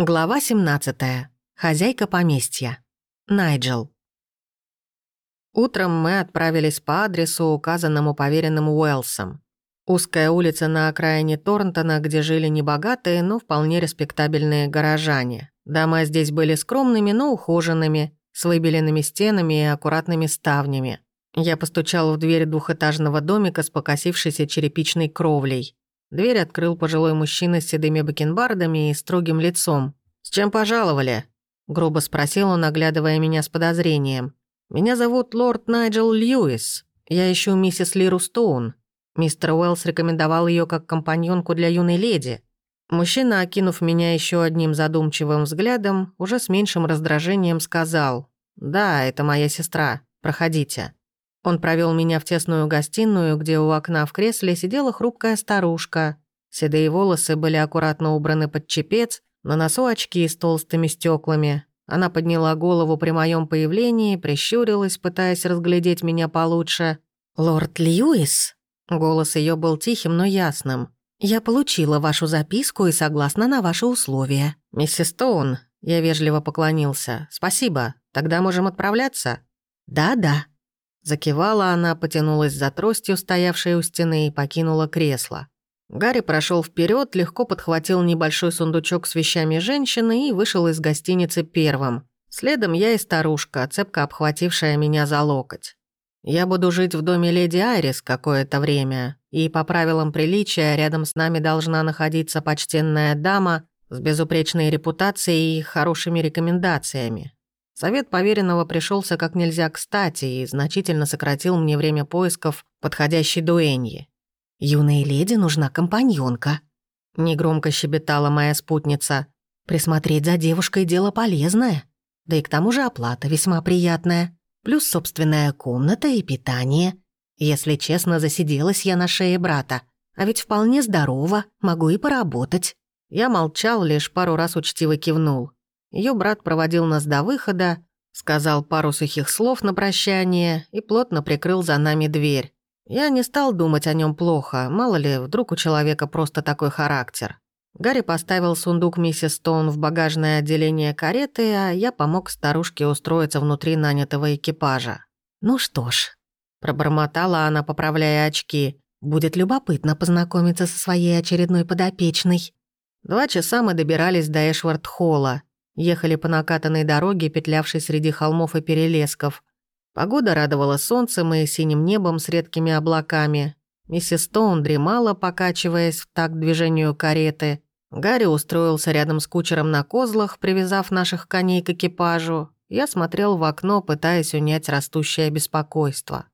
Глава 17. Хозяйка поместья. Найджел. Утром мы отправились по адресу, указанному поверенным Уэлсом. Узкая улица на окраине Торнтона, где жили небогатые, но вполне респектабельные горожане. Дома здесь были скромными, но ухоженными, с выбеленными стенами и аккуратными ставнями. Я постучал в дверь двухэтажного домика с покосившейся черепичной кровлей. Дверь открыл пожилой мужчина с седыми бакенбардами и строгим лицом. «С чем пожаловали?» — грубо спросил он, оглядывая меня с подозрением. «Меня зовут лорд Найджел Льюис. Я ищу миссис Лиру Стоун. Мистер Уэллс рекомендовал ее как компаньонку для юной леди». Мужчина, окинув меня еще одним задумчивым взглядом, уже с меньшим раздражением сказал. «Да, это моя сестра. Проходите». Он провел меня в тесную гостиную, где у окна в кресле сидела хрупкая старушка. Седые волосы были аккуратно убраны под чепец, на носу очки с толстыми стеклами. Она подняла голову при моем появлении, прищурилась, пытаясь разглядеть меня получше. «Лорд Льюис?» Голос ее был тихим, но ясным. «Я получила вашу записку и согласна на ваши условия». «Миссис Стоун», я вежливо поклонился. «Спасибо. Тогда можем отправляться?» «Да-да», Закивала она, потянулась за тростью, стоявшей у стены, и покинула кресло. Гарри прошел вперед, легко подхватил небольшой сундучок с вещами женщины и вышел из гостиницы первым. Следом я и старушка, цепко обхватившая меня за локоть. Я буду жить в доме леди Айрис какое-то время, и по правилам приличия рядом с нами должна находиться почтенная дама с безупречной репутацией и хорошими рекомендациями. Совет поверенного пришелся как нельзя кстати и значительно сократил мне время поисков подходящей дуэньи. «Юной леди нужна компаньонка», — негромко щебетала моя спутница. «Присмотреть за девушкой дело полезное, да и к тому же оплата весьма приятная, плюс собственная комната и питание. Если честно, засиделась я на шее брата, а ведь вполне здорова, могу и поработать». Я молчал, лишь пару раз учтиво кивнул. Ее брат проводил нас до выхода, сказал пару сухих слов на прощание и плотно прикрыл за нами дверь. Я не стал думать о нем плохо, мало ли, вдруг у человека просто такой характер. Гарри поставил сундук миссис Стоун в багажное отделение кареты, а я помог старушке устроиться внутри нанятого экипажа. «Ну что ж», — пробормотала она, поправляя очки, «будет любопытно познакомиться со своей очередной подопечной». Два часа мы добирались до Эшвард-холла. Ехали по накатанной дороге, петлявшей среди холмов и перелесков. Погода радовала солнцем и синим небом с редкими облаками. Миссис Стоун дремала, покачиваясь в такт движению кареты. Гарри устроился рядом с кучером на козлах, привязав наших коней к экипажу. Я смотрел в окно, пытаясь унять растущее беспокойство.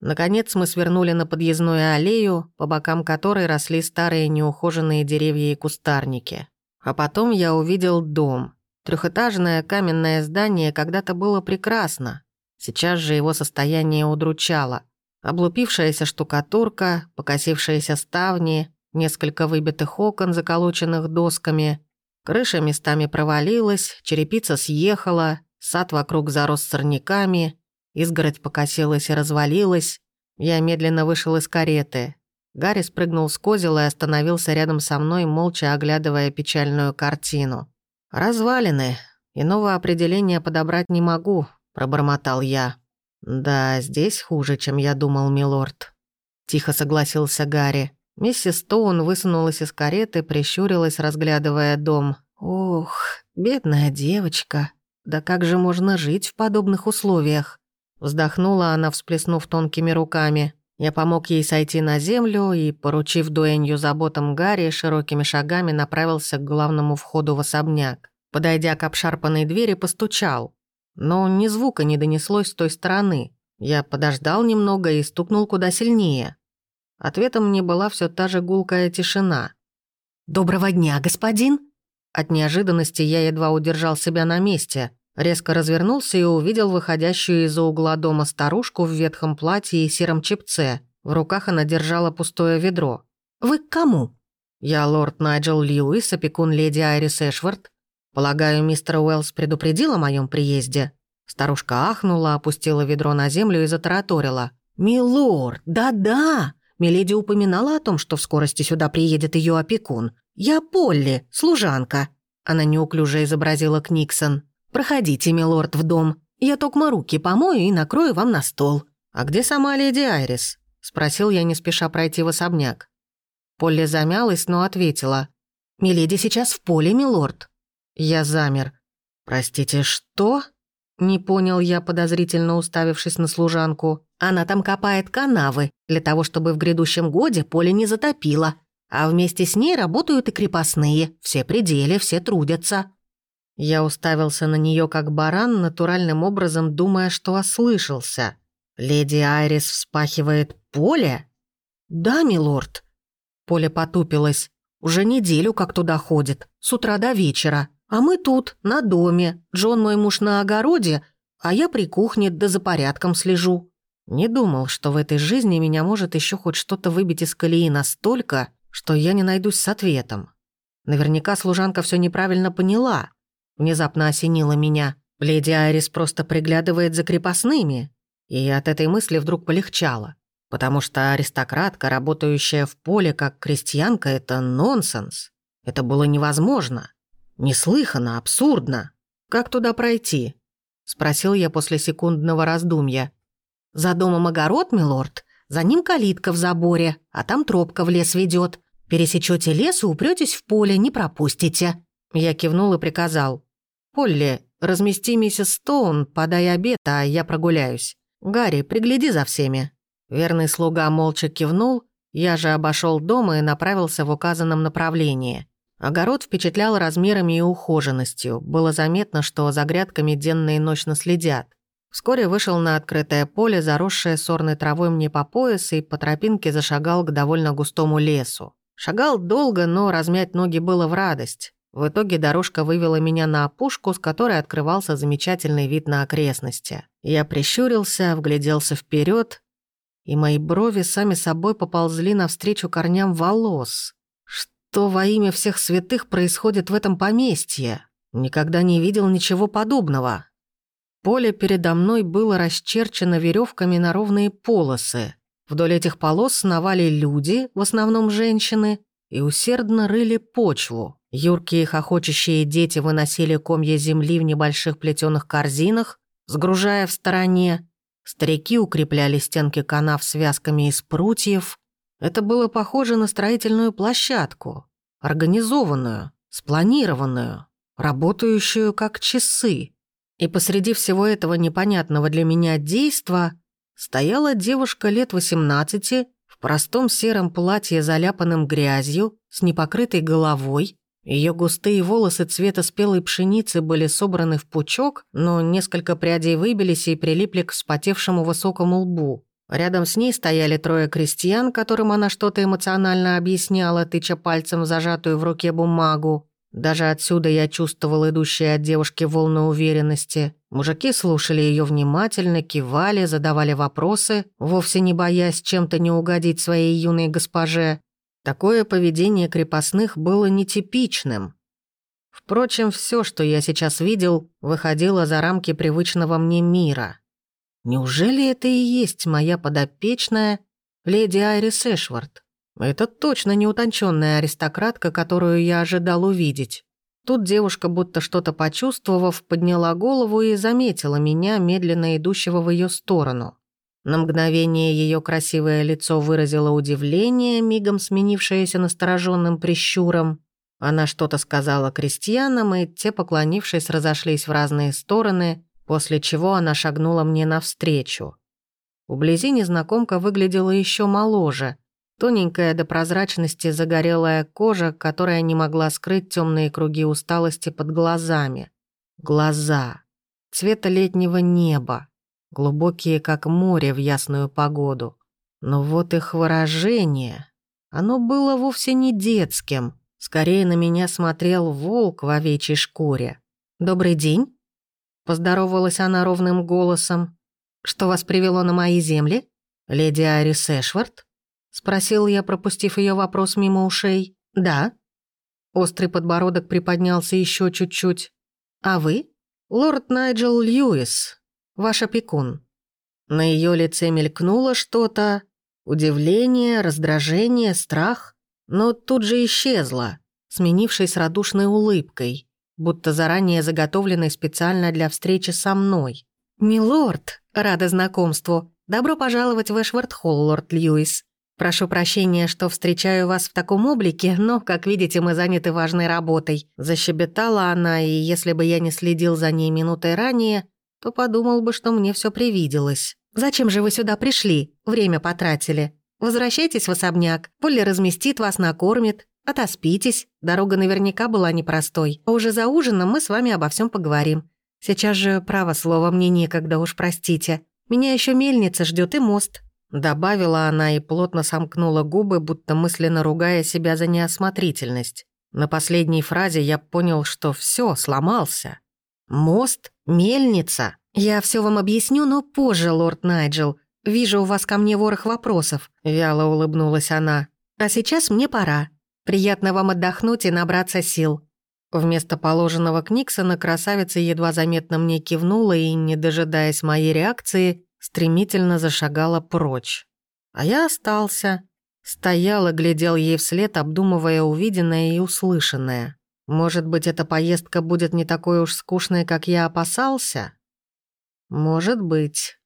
Наконец мы свернули на подъездную аллею, по бокам которой росли старые неухоженные деревья и кустарники. А потом я увидел дом. Трехэтажное каменное здание когда-то было прекрасно. Сейчас же его состояние удручало. Облупившаяся штукатурка, покосившиеся ставни, несколько выбитых окон, заколоченных досками. Крыша местами провалилась, черепица съехала, сад вокруг зарос сорняками, изгородь покосилась и развалилась. Я медленно вышел из кареты. Гарри спрыгнул с козела и остановился рядом со мной, молча оглядывая печальную картину. «Развалины. Иного определения подобрать не могу», — пробормотал я. «Да, здесь хуже, чем я думал, милорд», — тихо согласился Гарри. Миссис Стоун высунулась из кареты, прищурилась, разглядывая дом. «Ох, бедная девочка. Да как же можно жить в подобных условиях?» Вздохнула она, всплеснув тонкими руками. Я помог ей сойти на землю и, поручив дуэнью заботам Гарри, широкими шагами направился к главному входу в особняк. Подойдя к обшарпанной двери, постучал. Но ни звука не донеслось с той стороны. Я подождал немного и стукнул куда сильнее. Ответом мне была все та же гулкая тишина. «Доброго дня, господин!» От неожиданности я едва удержал себя на месте. Резко развернулся и увидел выходящую из-за угла дома старушку в ветхом платье и сером чепце. В руках она держала пустое ведро. «Вы к кому?» «Я лорд Найджел Льюис, опекун леди Айрис Эшвард. Полагаю, мистер Уэллс предупредил о моем приезде?» Старушка ахнула, опустила ведро на землю и затараторила. «Милорд, да-да! Миледи упоминала о том, что в скорости сюда приедет ее опекун. Я Полли, служанка». Она неуклюже изобразила Книксон. «Проходите, милорд, в дом. Я только руки помою и накрою вам на стол». «А где сама леди Айрис?» — спросил я, не спеша пройти в особняк. Полли замялась, но ответила. «Миледи сейчас в поле, милорд». Я замер. «Простите, что?» Не понял я, подозрительно уставившись на служанку. «Она там копает канавы, для того, чтобы в грядущем годе поле не затопило. А вместе с ней работают и крепостные. Все пределы, все трудятся». Я уставился на нее как баран, натуральным образом думая, что ослышался. «Леди Айрис вспахивает поле?» «Да, милорд». Поле потупилось. «Уже неделю как туда ходит, с утра до вечера. А мы тут, на доме. Джон мой муж на огороде, а я при кухне да за порядком слежу». Не думал, что в этой жизни меня может еще хоть что-то выбить из колеи настолько, что я не найдусь с ответом. Наверняка служанка все неправильно поняла. Внезапно осенила меня. Леди Айрис просто приглядывает за крепостными. И от этой мысли вдруг полегчало. Потому что аристократка, работающая в поле как крестьянка, это нонсенс. Это было невозможно. Неслыханно, абсурдно. Как туда пройти? Спросил я после секундного раздумья. За домом огород, милорд. За ним калитка в заборе, а там тропка в лес ведет. Пересечете лес и упретесь в поле, не пропустите». Я кивнул и приказал. «Полли, размести миссис Стоун, подай обед, а я прогуляюсь. Гарри, пригляди за всеми». Верный слуга молча кивнул, я же обошел дом и направился в указанном направлении. Огород впечатлял размерами и ухоженностью. Было заметно, что за грядками денно и ночно следят. Вскоре вышел на открытое поле, заросшее сорной травой мне по пояс, и по тропинке зашагал к довольно густому лесу. Шагал долго, но размять ноги было в радость. В итоге дорожка вывела меня на опушку, с которой открывался замечательный вид на окрестности. Я прищурился, вгляделся вперед, и мои брови сами собой поползли навстречу корням волос. Что во имя всех святых происходит в этом поместье? Никогда не видел ничего подобного. Поле передо мной было расчерчено веревками на ровные полосы. Вдоль этих полос сновали люди, в основном женщины, и усердно рыли почву. Юркие хохочущие дети выносили комья земли в небольших плетеных корзинах, сгружая в стороне. Старики укрепляли стенки канав связками из прутьев. Это было похоже на строительную площадку, организованную, спланированную, работающую как часы. И посреди всего этого непонятного для меня действа стояла девушка лет 18 в простом сером платье, заляпанном грязью, с непокрытой головой. Ее густые волосы цвета спелой пшеницы были собраны в пучок, но несколько прядей выбились и прилипли к вспотевшему высокому лбу. Рядом с ней стояли трое крестьян, которым она что-то эмоционально объясняла, тыча пальцем в зажатую в руке бумагу. Даже отсюда я чувствовал идущие от девушки волны уверенности. Мужики слушали ее внимательно, кивали, задавали вопросы, вовсе не боясь чем-то не угодить своей юной госпоже. Такое поведение крепостных было нетипичным. Впрочем, все, что я сейчас видел, выходило за рамки привычного мне мира. Неужели это и есть моя подопечная леди Айрис Эшвард? Это точно не утонченная аристократка, которую я ожидал увидеть. Тут девушка, будто что-то почувствовав, подняла голову и заметила меня, медленно идущего в ее сторону. На мгновение ее красивое лицо выразило удивление, мигом сменившееся настороженным прищуром. Она что-то сказала крестьянам, и те, поклонившись, разошлись в разные стороны, после чего она шагнула мне навстречу. Вблизи незнакомка выглядела еще моложе, Тоненькая до прозрачности загорелая кожа, которая не могла скрыть темные круги усталости под глазами. Глаза. Цвета летнего неба. Глубокие, как море в ясную погоду. Но вот их выражение. Оно было вовсе не детским. Скорее на меня смотрел волк в овечьей шкуре. «Добрый день», — поздоровалась она ровным голосом. «Что вас привело на мои земли? Леди Арис Эшвард?» Спросил я, пропустив ее вопрос мимо ушей. «Да». Острый подбородок приподнялся еще чуть-чуть. «А вы?» «Лорд Найджел Льюис, ваш опекун». На ее лице мелькнуло что-то. Удивление, раздражение, страх. Но тут же исчезло, сменившись радушной улыбкой. будто заранее заготовленный специально для встречи со мной. «Милорд, рада знакомству. Добро пожаловать в Эшвард-Холл, лорд Льюис. Прошу прощения, что встречаю вас в таком облике, но, как видите, мы заняты важной работой». Защебетала она, и если бы я не следил за ней минутой ранее, то подумал бы, что мне все привиделось. «Зачем же вы сюда пришли? Время потратили. Возвращайтесь в особняк. Полли разместит вас, накормит. Отоспитесь. Дорога наверняка была непростой. А уже за ужином мы с вами обо всем поговорим. Сейчас же, право слово, мне некогда, уж простите. Меня еще мельница ждет и мост». Добавила она и плотно сомкнула губы, будто мысленно ругая себя за неосмотрительность. На последней фразе я понял, что все сломался. «Мост? Мельница?» «Я все вам объясню, но позже, лорд Найджел. Вижу у вас ко мне ворох вопросов», — вяло улыбнулась она. «А сейчас мне пора. Приятно вам отдохнуть и набраться сил». Вместо положенного Книксона красавица едва заметно мне кивнула и, не дожидаясь моей реакции, стремительно зашагала прочь. А я остался. Стоял и глядел ей вслед, обдумывая увиденное и услышанное. Может быть, эта поездка будет не такой уж скучной, как я опасался? Может быть.